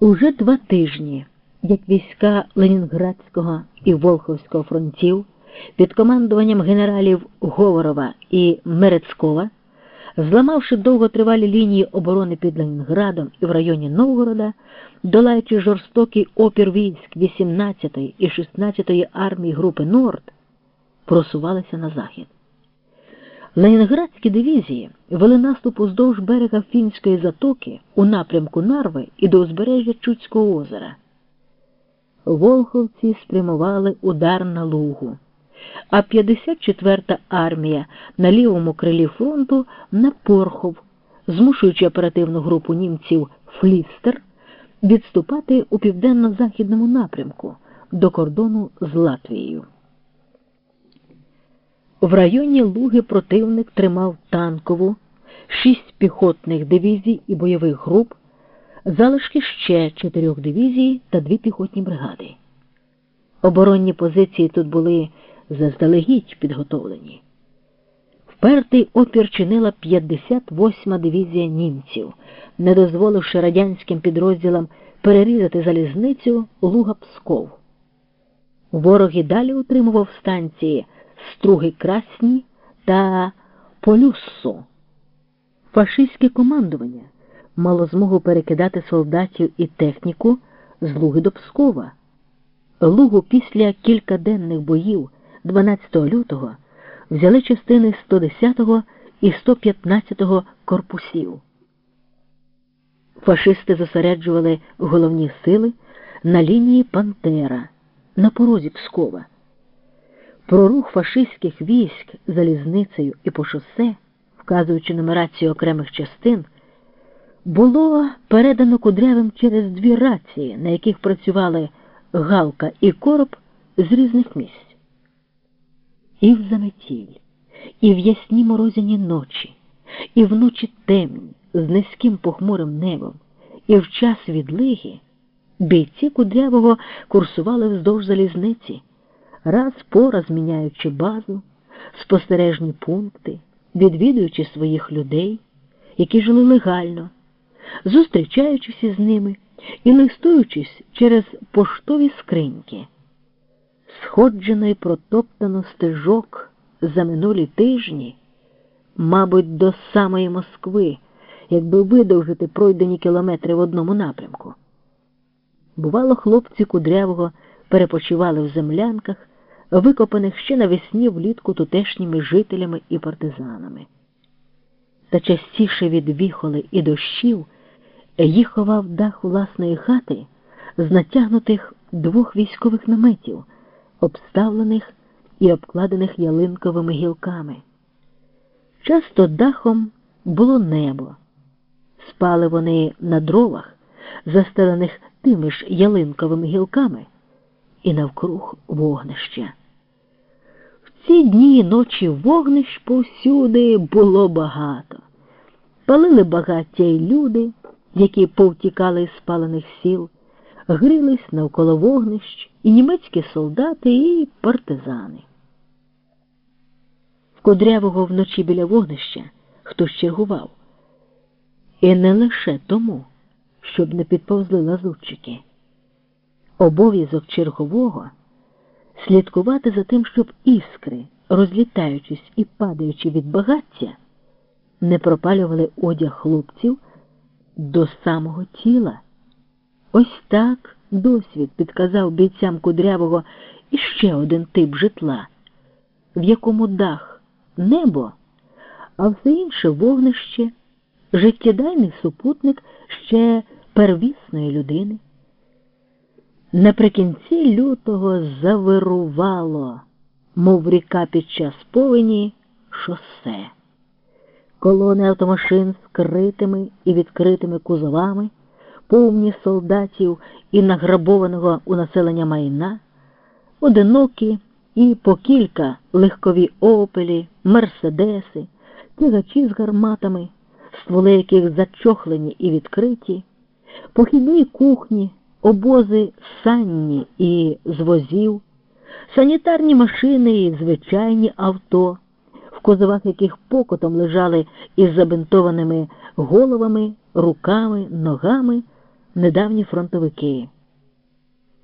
Уже два тижні, як війська Ленінградського і Волховського фронтів під командуванням генералів Говорова і Мерецькова, зламавши довготривалі лінії оборони під Ленінградом і в районі Новгорода, долаючи жорстокий опір військ 18-ї і 16-ї армії групи Норд, просувалися на захід. Ленінградські дивізії вели наступ уздовж берега Фінської затоки у напрямку Нарви і до узбережжя Чудського озера. Волховці спрямували удар на Лугу, а 54-та армія на лівому крилі фронту на Порхов, змушуючи оперативну групу німців Флістер відступати у південно-західному напрямку до кордону з Латвією. В районі Луги противник тримав танкову, шість піхотних дивізій і бойових груп, залишки ще чотирьох дивізій та дві піхотні бригади. Оборонні позиції тут були заздалегідь підготовлені. Впертий опір чинила 58-ма дивізія німців, не дозволивши радянським підрозділам перерізати залізницю Луга Псков. Ворог і далі утримував станції Струги Красні та Полюссо. Фашистське командування мало змогу перекидати солдатів і техніку з Луги до Пскова. Лугу після кількаденних боїв 12 лютого взяли частини 110-го і 115-го корпусів. Фашисти зосереджували головні сили на лінії Пантера на порозі Пскова. Про рух фашистських військ залізницею і по шосе, вказуючи нумерацію окремих частин, було передано кудрявим через дві рації, на яких працювали Галка і Короб з різних місць. І в заметіль, і в ясні морозяні ночі, і вночі темні, з низьким похмурим небом, і в час відлиги бійці кудрявого курсували вздовж залізниці раз по раз міняючи базу, спостережні пункти, відвідуючи своїх людей, які жили легально, зустрічаючись із ними і листуючись через поштові скриньки. Сходжено і протоптано стежок за минулі тижні, мабуть, до самої Москви, якби видовжити пройдені кілометри в одному напрямку. Бувало, хлопці кудрявого перепочивали в землянках викопаних ще навесні влітку тутешніми жителями і партизанами. Та частіше від віхоли і дощів їх ховав дах власної хати з натягнутих двох військових наметів, обставлених і обкладених ялинковими гілками. Часто дахом було небо. Спали вони на дровах, застелених тими ж ялинковими гілками і навкруг вогнища. В ці дні і ночі вогнищ повсюди було багато. Палили багаття й люди, які повтікали із спалених сіл, грились навколо вогнищ і німецькі солдати, і партизани. Кудрявого вночі біля вогнища хтось чергував. І не лише тому, щоб не підповзли лазутчики. Обов'язок чергового слідкувати за тим, щоб іскри, розлітаючись і падаючи від багаття, не пропалювали одяг хлопців до самого тіла. Ось так досвід підказав бійцям кудрявого іще один тип житла, в якому дах небо, а все інше вогнище, життєдайний супутник ще первісної людини. Наприкінці лютого завирувало, мов ріка під час повені, шосе. Колони автомашин з критими і відкритими кузовами, повні солдатів і награбованого у населення майна, одинокі і по кілька легкові опелі, мерседеси, тягачі з гарматами, стволи яких зачохлені і відкриті, похідні кухні обози санні і з возів, санітарні машини і звичайні авто, в козовах яких покотом лежали із забинтованими головами, руками, ногами недавні фронтовики.